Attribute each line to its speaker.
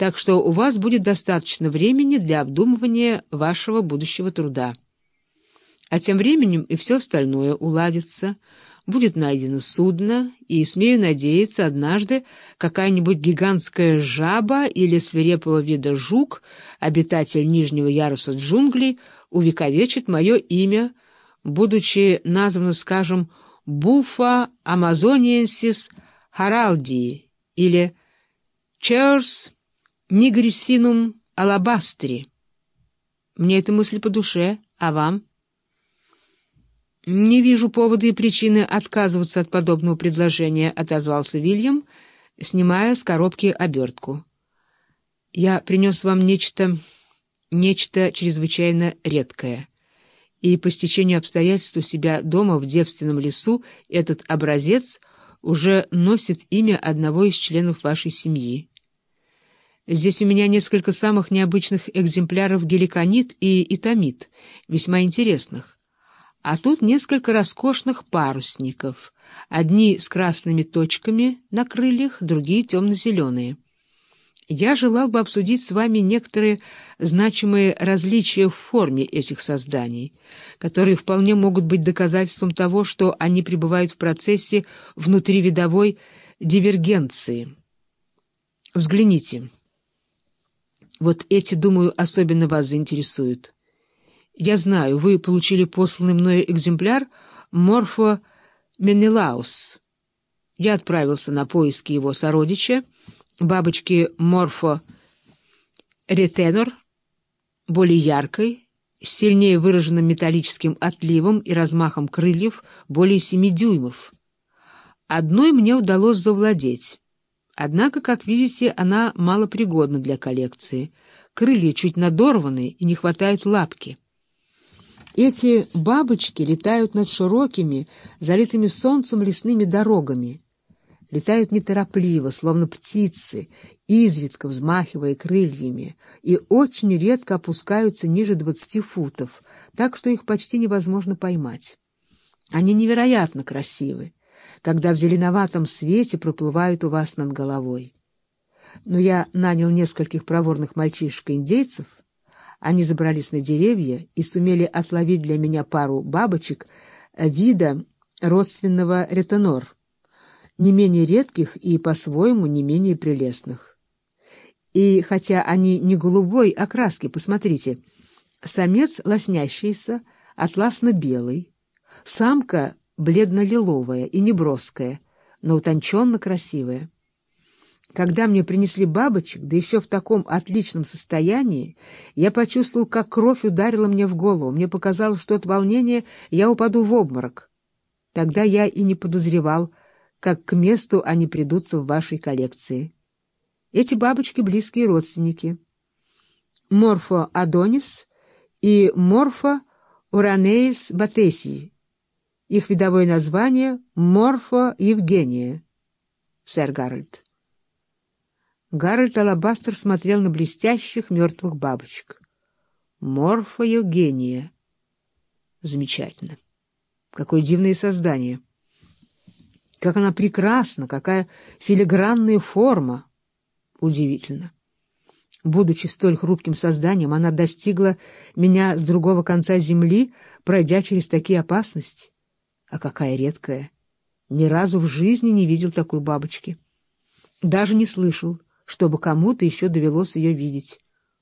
Speaker 1: так что у вас будет достаточно времени для обдумывания вашего будущего труда. А тем временем и все остальное уладится, будет найдено судно, и, смею надеяться, однажды какая-нибудь гигантская жаба или свирепого вида жук, обитатель нижнего яруса джунглей, увековечит мое имя, будучи названо, скажем, Буфа амазониенсис харалдии или Черс нигрисинум алабастри. Мне эта мысль по душе, а вам? Не вижу повода и причины отказываться от подобного предложения, отозвался Вильям, снимая с коробки обертку. Я принес вам нечто, нечто чрезвычайно редкое и по стечению обстоятельств у себя дома в девственном лесу этот образец уже носит имя одного из членов вашей семьи. Здесь у меня несколько самых необычных экземпляров геликонит и итамит, весьма интересных. А тут несколько роскошных парусников, одни с красными точками на крыльях, другие темно-зеленые. Я желал бы обсудить с вами некоторые значимые различия в форме этих созданий, которые вполне могут быть доказательством того, что они пребывают в процессе внутривидовой дивергенции. Взгляните. Вот эти, думаю, особенно вас заинтересуют. Я знаю, вы получили посланный мною экземпляр Морфо Менелаус. Я отправился на поиски его сородича, бабочки морфо ретенор, более яркой, с сильнее выраженным металлическим отливом и размахом крыльев более 7 дюймов. Одной мне удалось завладеть. Однако, как видите, она малопригодна для коллекции. Крылья чуть надорваны и не хватает лапки. Эти бабочки летают над широкими, залитыми солнцем лесными дорогами летают неторопливо, словно птицы, изредка взмахивая крыльями, и очень редко опускаются ниже двадцати футов, так что их почти невозможно поймать. Они невероятно красивы, когда в зеленоватом свете проплывают у вас над головой. Но я нанял нескольких проворных мальчишек-индейцев, они забрались на деревья и сумели отловить для меня пару бабочек вида родственного ретенор — не менее редких и по-своему не менее прелестных. И хотя они не голубой окраски, посмотрите, самец лоснящийся, атласно-белый, самка бледно-лиловая и неброская, но утонченно красивая. Когда мне принесли бабочек, да еще в таком отличном состоянии, я почувствовал, как кровь ударила мне в голову. Мне показалось, что от волнения я упаду в обморок. Тогда я и не подозревал, как к месту они придутся в вашей коллекции. Эти бабочки — близкие родственники. Морфо Адонис и Морфо Уранеис Батесии. Их видовое название — Морфо Евгения, сэр Гарольд. Гарольд Алабастер смотрел на блестящих мертвых бабочек. Морфо Евгения. Замечательно. Какое дивное создание. Как она прекрасна, какая филигранная форма! Удивительно. Будучи столь хрупким созданием, она достигла меня с другого конца земли, пройдя через такие опасности. А какая редкая! Ни разу в жизни не видел такой бабочки. Даже не слышал, чтобы кому-то еще довелось ее видеть.